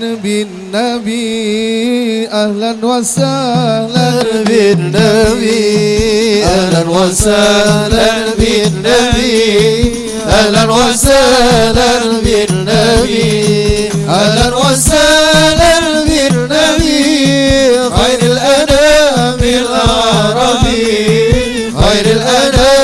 بالنبي أهلا وسهلا بالنبي أهلا وسهلا بالنبي أهلا وسهلا بالنبي أهلا وسهلا بالنبي خير الأنام العربي خير الأنام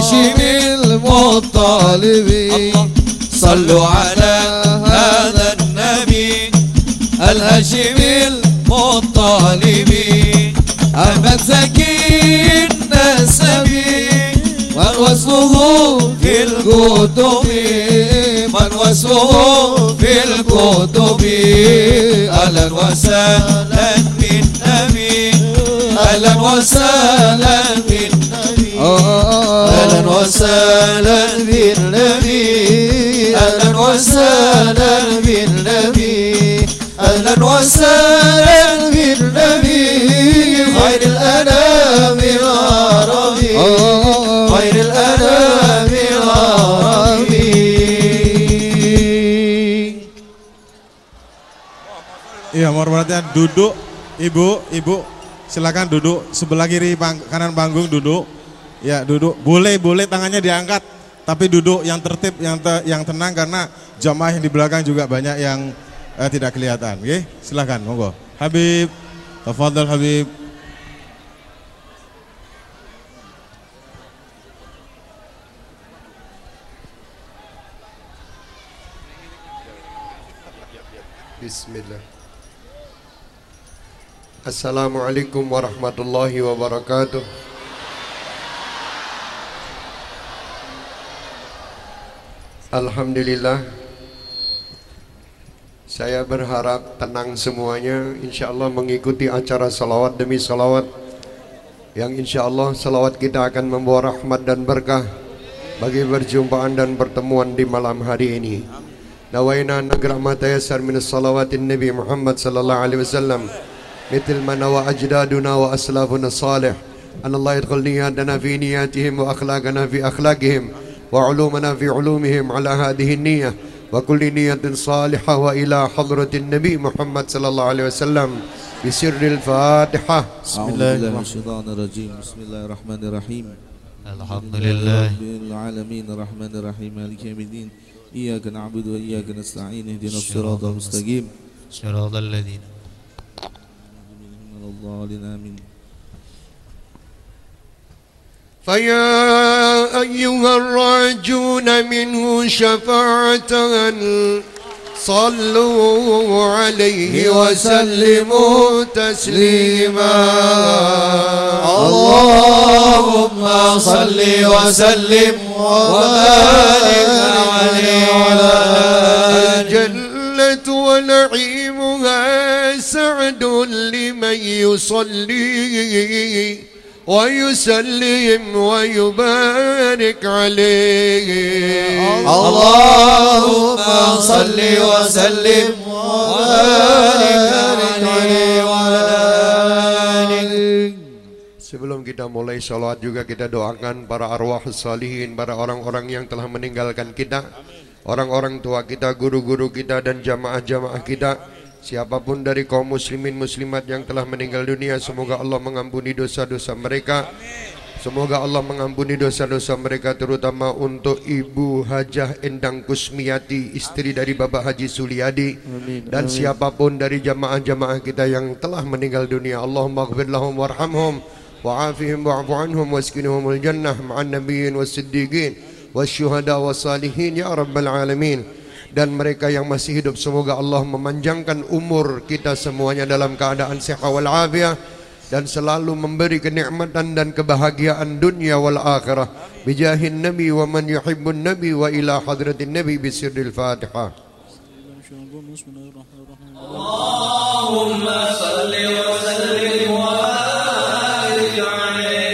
الهاشمي المطلبي صلوا على هذا النبي. الهاشمي المطلبي أحمد زكي النسبي. من وصفه في الكتب. من وصفه في الكتب. أهلا وسهلا بالنبي. أهلا وسهلا بالنبي. أهلا وسهلا بالنبي أهلا وسهلا بالنبي أهلا وسهلا بالنبي خير الأنام العربي خير الأنام العربي Iya, mohon perhatian duduk, ibu, ibu, silakan duduk sebelah kiri pang- kanan panggung duduk. Ya duduk, boleh boleh tangannya diangkat, tapi duduk yang tertib, yang te- yang tenang karena jamaah yang di belakang juga banyak yang eh, tidak kelihatan. Oke, silakan, monggo. Habib, tafadhol Habib. Bismillah. Assalamualaikum warahmatullahi wabarakatuh. Alhamdulillah. Saya berharap tenang semuanya. Insya Allah mengikuti acara salawat demi salawat. Yang insya Allah salawat kita akan membawa rahmat dan berkah bagi perjumpaan dan pertemuan di malam hari ini. نوينا أن نقرأ ما تيسر من الصلوات النبي محمد صلى الله عليه وسلم مثل ما نوى أجدادنا وأسلافنا الصالح أن الله يدخل نياتنا في نياتهم وأخلاقنا في أخلاقهم وعلومنا في علومهم على هذه النية. وكل نية صالحة وإلى حضرة النبي محمد صلى الله عليه وسلم بسر الفاتحة. بسم الله الرحمن الشيطان الرجيم. بسم الله الرحمن الرحيم. الحمد لله. رب العالمين. الرحمن الرحيم. مالك يوم الدين. إياك نعبد وإياك نستعين. اهدنا الصراط المستقيم. صراط الذين من الضالين آمين فيا أيها الراجون منه شفاعة صلوا عليه وسلموا تسليما. اللهم صل وسلم وبارك عليه وعلى الجنة ونعيمها سعد لمن يصلي. ويسلم ويبارك عليه اللهم صل وسلم وبارك عليه وعلى آله Sebelum kita mulai sholat juga kita doakan para arwah salihin, para orang-orang yang telah meninggalkan kita, orang-orang tua kita, guru-guru kita dan jamaah-jamaah kita, siapa pun dari kaum muslimin muslimat yang telah meninggal dunia, semoga Allah mengampuni dosa-dosa mereka. Semoga Allah mengampuni dosa-dosa mereka terutama untuk Ibu Hajah Endang Kusmiati istri dari Bapak Haji Suliadi dan siapa pun dari jamaah-jamaah kita yang telah meninggal dunia. Allahumma ghfir lahum warhamhum wa'afihim wa'fu anhum waskinhumul jannah ma'an nabiyyin was-siddiqin wasyuhada wassalihin ya rabbal alamin dan mereka yang masih hidup semoga Allah memanjangkan umur kita semuanya dalam keadaan sehat wal afiat dan selalu memberi kenikmatan dan kebahagiaan dunia wal akhirah. Bijahin nabi wa man yuhibbun nabi wa ila hadratin nabi bi sirril fatihah Allahumma salli wa sallim wa barik alayhi